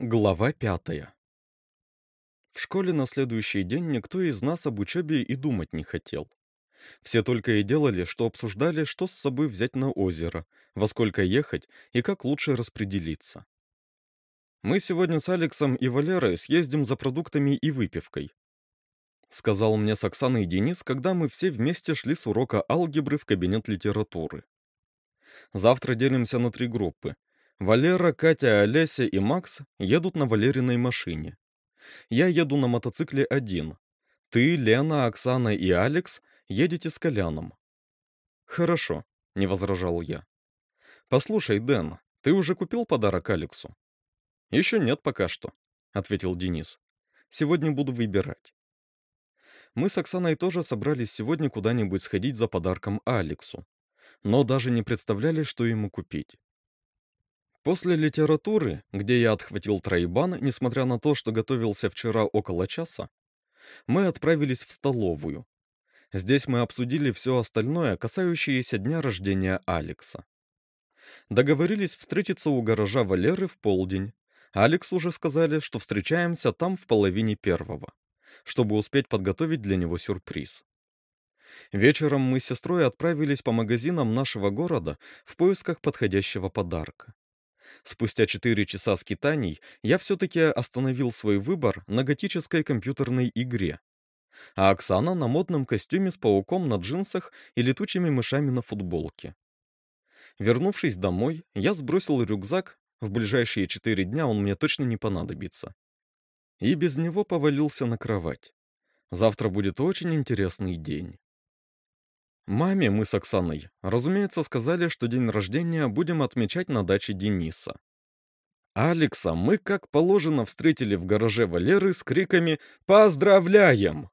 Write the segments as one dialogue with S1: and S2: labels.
S1: Глава пятая. В школе на следующий день никто из нас об учебе и думать не хотел. Все только и делали, что обсуждали, что с собой взять на озеро, во сколько ехать и как лучше распределиться. «Мы сегодня с Алексом и Валерой съездим за продуктами и выпивкой», сказал мне с Оксаной Денис, когда мы все вместе шли с урока алгебры в кабинет литературы. Завтра делимся на три группы. Валера, Катя, Олеся и Макс едут на Валериной машине. Я еду на мотоцикле один. Ты, Лена, Оксана и Алекс едете с Коляном. Хорошо, не возражал я. Послушай, Дэн, ты уже купил подарок Алексу? Еще нет пока что, ответил Денис. Сегодня буду выбирать. Мы с Оксаной тоже собрались сегодня куда-нибудь сходить за подарком Алексу, но даже не представляли, что ему купить. После литературы, где я отхватил тройбан, несмотря на то, что готовился вчера около часа, мы отправились в столовую. Здесь мы обсудили все остальное, касающееся дня рождения Алекса. Договорились встретиться у гаража Валеры в полдень. Алекс уже сказали, что встречаемся там в половине первого, чтобы успеть подготовить для него сюрприз. Вечером мы с сестрой отправились по магазинам нашего города в поисках подходящего подарка. Спустя 4 часа скитаний я все-таки остановил свой выбор на готической компьютерной игре. А Оксана на модном костюме с пауком на джинсах и летучими мышами на футболке. Вернувшись домой, я сбросил рюкзак, в ближайшие 4 дня он мне точно не понадобится. И без него повалился на кровать. Завтра будет очень интересный день. Маме мы с Оксаной, разумеется, сказали, что день рождения будем отмечать на даче Дениса. Алекса мы, как положено, встретили в гараже Валеры с криками «Поздравляем!».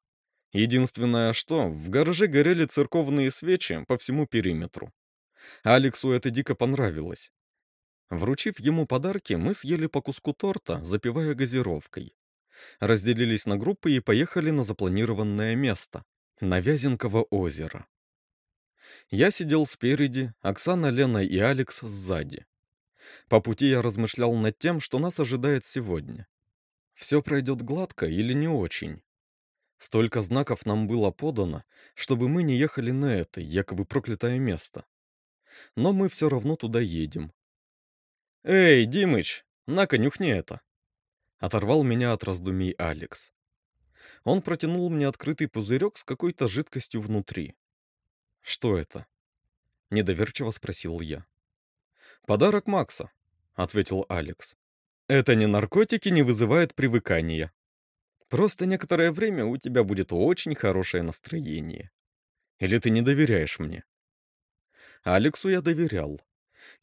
S1: Единственное, что в гараже горели церковные свечи по всему периметру. Алексу это дико понравилось. Вручив ему подарки, мы съели по куску торта, запивая газировкой. Разделились на группы и поехали на запланированное место — на Вязенково озеро. Я сидел спереди, Оксана, Лена и Алекс сзади. По пути я размышлял над тем, что нас ожидает сегодня. Все пройдет гладко или не очень. Столько знаков нам было подано, чтобы мы не ехали на это, якобы проклятое место. Но мы все равно туда едем. «Эй, Димыч, на-ка нюхни это!» Оторвал меня от раздумий Алекс. Он протянул мне открытый пузырек с какой-то жидкостью внутри. «Что это?» — недоверчиво спросил я. «Подарок Макса», — ответил Алекс. «Это не наркотики, не вызывает привыкания. Просто некоторое время у тебя будет очень хорошее настроение. Или ты не доверяешь мне?» Алексу я доверял.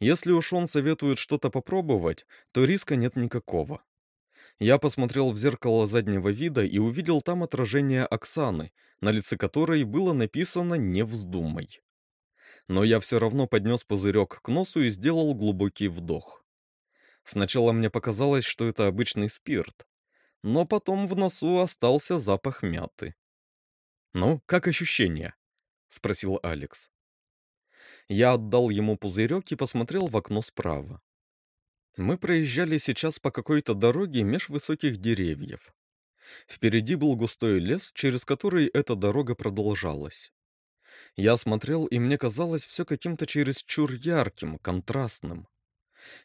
S1: Если уж он советует что-то попробовать, то риска нет никакого. Я посмотрел в зеркало заднего вида и увидел там отражение Оксаны, на лице которой было написано «Не вздумай». Но я все равно поднес пузырек к носу и сделал глубокий вдох. Сначала мне показалось, что это обычный спирт, но потом в носу остался запах мяты. «Ну, как ощущения?» — спросил Алекс. Я отдал ему пузырек и посмотрел в окно справа. Мы проезжали сейчас по какой-то дороге меж высоких деревьев. Впереди был густой лес, через который эта дорога продолжалась. Я смотрел, и мне казалось все каким-то чересчур ярким, контрастным.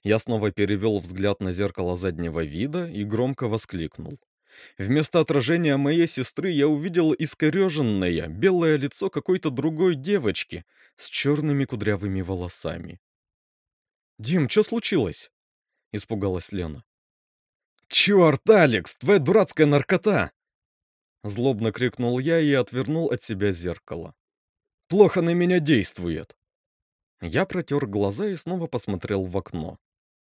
S1: Я снова перевел взгляд на зеркало заднего вида и громко воскликнул. Вместо отражения моей сестры я увидел искореженное, белое лицо какой-то другой девочки с черными кудрявыми волосами. «Дим, что случилось?» — испугалась Лена. «Черт, Алекс, твоя дурацкая наркота!» Злобно крикнул я и отвернул от себя зеркало. «Плохо на меня действует!» Я протер глаза и снова посмотрел в окно.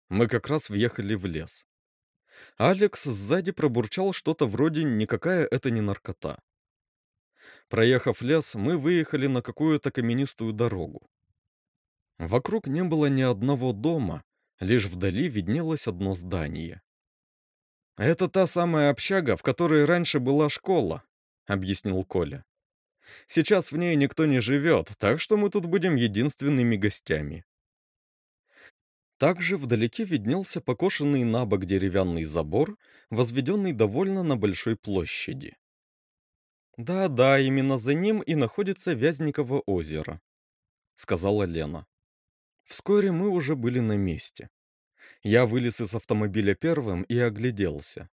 S1: Мы как раз въехали в лес. Алекс сзади пробурчал что-то вроде «никакая это не наркота». Проехав лес, мы выехали на какую-то каменистую дорогу. Вокруг не было ни одного дома, лишь вдали виднелось одно здание. «Это та самая общага, в которой раньше была школа», — объяснил Коля. «Сейчас в ней никто не живет, так что мы тут будем единственными гостями». Также вдалеке виднелся покошенный на бок деревянный забор, возведенный довольно на большой площади. «Да-да, именно за ним и находится Вязниково озеро», — сказала Лена. Вскоре мы уже были на месте. Я вылез из автомобиля первым и огляделся.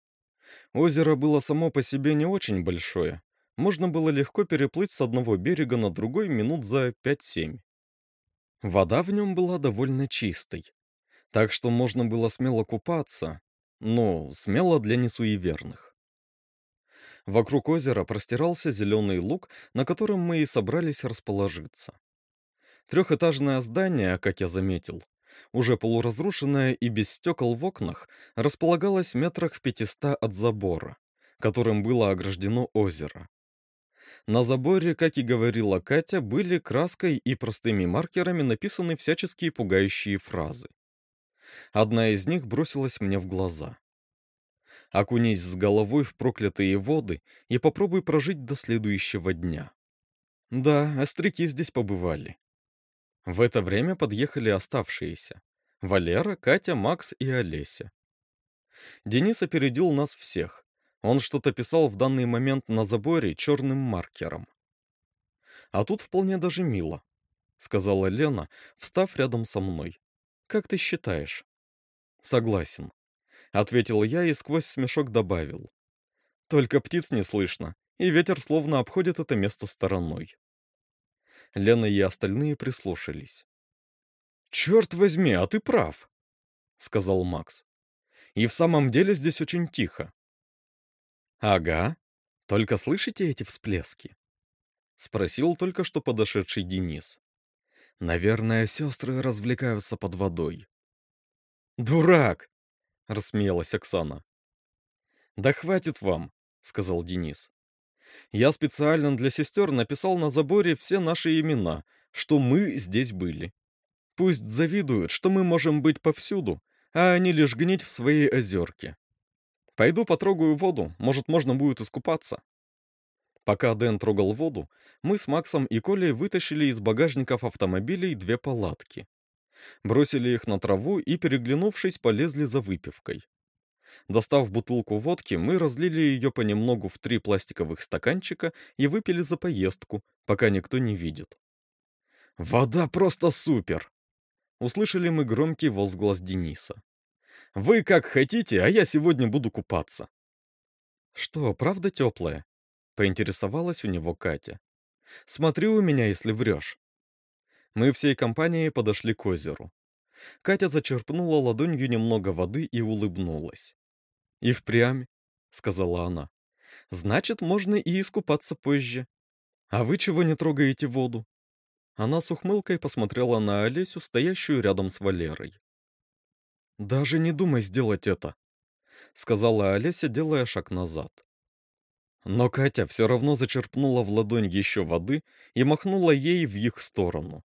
S1: Озеро было само по себе не очень большое. Можно было легко переплыть с одного берега на другой минут за 5-7. Вода в нем была довольно чистой, так что можно было смело купаться, но смело для несуеверных. Вокруг озера простирался зеленый луг, на котором мы и собрались расположиться. Трехэтажное здание, как я заметил, уже полуразрушенное и без стекол в окнах, располагалось метрах в пятиста от забора, которым было ограждено озеро. На заборе, как и говорила Катя, были краской и простыми маркерами написаны всяческие пугающие фразы. Одна из них бросилась мне в глаза. Окунись с головой в проклятые воды и попробуй прожить до следующего дня. Да, остряки здесь побывали. В это время подъехали оставшиеся. Валера, Катя, Макс и Олеся. Денис опередил нас всех. Он что-то писал в данный момент на заборе черным маркером. «А тут вполне даже мило», — сказала Лена, встав рядом со мной. «Как ты считаешь?» «Согласен», — ответил я и сквозь смешок добавил. «Только птиц не слышно, и ветер словно обходит это место стороной». Лена и остальные прислушались. «Черт возьми, а ты прав», — сказал Макс. «И в самом деле здесь очень тихо». «Ага, только слышите эти всплески?» — спросил только что подошедший Денис. «Наверное, сестры развлекаются под водой». «Дурак!» — рассмеялась Оксана. «Да хватит вам», — сказал Денис. Я специально для сестер написал на заборе все наши имена, что мы здесь были. Пусть завидуют, что мы можем быть повсюду, а они лишь гнить в своей озерке. Пойду потрогаю воду, может, можно будет искупаться. Пока Дэн трогал воду, мы с Максом и Колей вытащили из багажников автомобилей две палатки. Бросили их на траву и, переглянувшись, полезли за выпивкой. Достав бутылку водки, мы разлили ее понемногу в три пластиковых стаканчика и выпили за поездку, пока никто не видит. «Вода просто супер!» Услышали мы громкий возглас Дениса. «Вы как хотите, а я сегодня буду купаться». «Что, правда теплая?» — поинтересовалась у него Катя. «Смотри у меня, если врешь». Мы всей компанией подошли к озеру. Катя зачерпнула ладонью немного воды и улыбнулась. «И впрямь», — сказала она. «Значит, можно и искупаться позже. А вы чего не трогаете воду?» Она с ухмылкой посмотрела на Олесю, стоящую рядом с Валерой. «Даже не думай сделать это», — сказала Олеся, делая шаг назад. Но Катя все равно зачерпнула в ладонь еще воды и махнула ей в их сторону.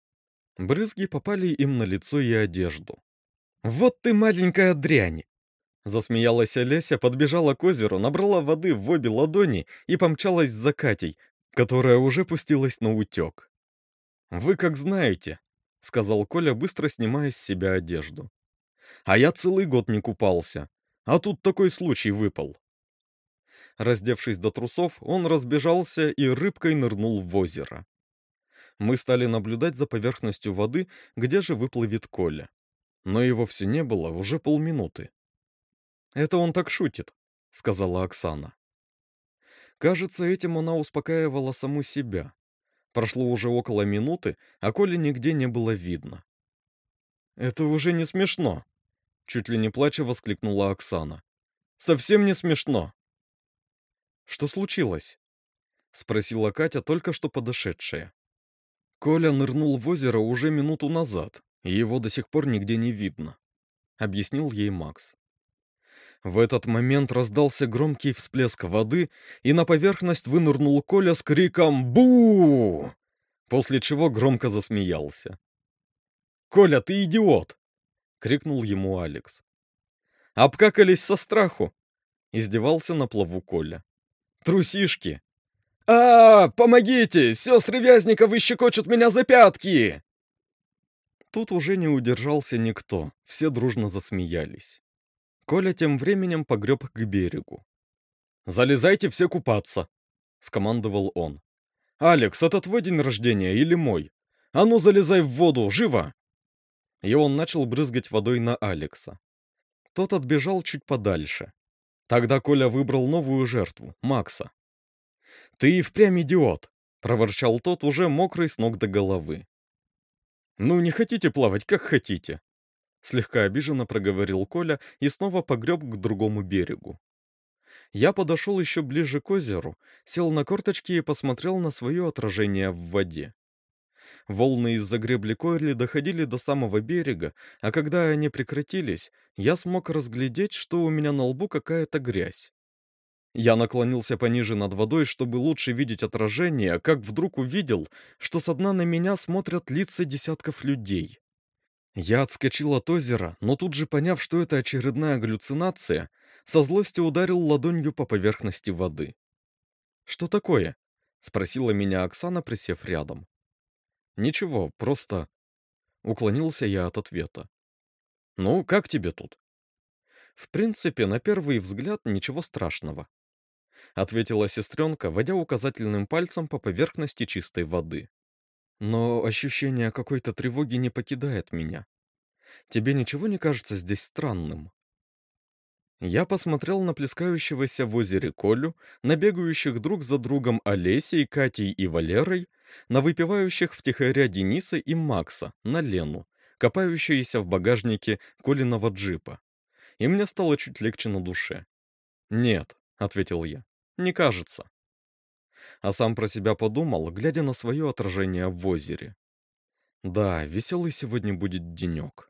S1: Брызги попали им на лицо и одежду. «Вот ты маленькая дрянь!» Засмеялась Олеся, подбежала к озеру, набрала воды в обе ладони и помчалась за Катей, которая уже пустилась на утек. «Вы как знаете», — сказал Коля, быстро снимая с себя одежду. «А я целый год не купался, а тут такой случай выпал». Раздевшись до трусов, он разбежался и рыбкой нырнул в озеро. Мы стали наблюдать за поверхностью воды, где же выплывет Коля. Но его все не было уже полминуты. «Это он так шутит», — сказала Оксана. Кажется, этим она успокаивала саму себя. Прошло уже около минуты, а Коли нигде не было видно. «Это уже не смешно!» Чуть ли не плача воскликнула Оксана. «Совсем не смешно!» «Что случилось?» Спросила Катя, только что подошедшая. Коля нырнул в озеро уже минуту назад, и его до сих пор нигде не видно. Объяснил ей Макс. В этот момент раздался громкий всплеск воды, и на поверхность вынырнул Коля с криком «Бу!», после чего громко засмеялся. «Коля, ты идиот!» — крикнул ему Алекс. «Обкакались со страху!» — издевался на плаву Коля. «Трусишки!» а, -а, -а Помогите! Сестры Вязниковы щекочут меня за пятки!» Тут уже не удержался никто, все дружно засмеялись. Коля тем временем погреб к берегу. «Залезайте все купаться!» — скомандовал он. «Алекс, это твой день рождения или мой? А ну залезай в воду, живо!» И он начал брызгать водой на Алекса. Тот отбежал чуть подальше. Тогда Коля выбрал новую жертву — Макса. «Ты и впрямь идиот!» — проворчал тот, уже мокрый с ног до головы. «Ну, не хотите плавать, как хотите!» Слегка обиженно проговорил Коля и снова погреб к другому берегу. Я подошел еще ближе к озеру, сел на корточки и посмотрел на свое отражение в воде. Волны из-за гребли Койли доходили до самого берега, а когда они прекратились, я смог разглядеть, что у меня на лбу какая-то грязь. Я наклонился пониже над водой, чтобы лучше видеть отражение, как вдруг увидел, что со дна на меня смотрят лица десятков людей. Я отскочил от озера, но тут же поняв, что это очередная галлюцинация, со злостью ударил ладонью по поверхности воды. «Что такое?» — спросила меня Оксана, присев рядом. «Ничего, просто...» Уклонился я от ответа. «Ну, как тебе тут?» «В принципе, на первый взгляд ничего страшного. — ответила сестренка, водя указательным пальцем по поверхности чистой воды. «Но ощущение какой-то тревоги не покидает меня. Тебе ничего не кажется здесь странным?» Я посмотрел на плескающегося в озере Колю, на бегающих друг за другом Олесей, Катей и Валерой, на выпивающих втихаря Дениса и Макса, на Лену, копающиеся в багажнике Колиного джипа. И мне стало чуть легче на душе. «Нет», — ответил я, не кажется. А сам про себя подумал, глядя на свое отражение в озере. Да, веселый сегодня будет денек.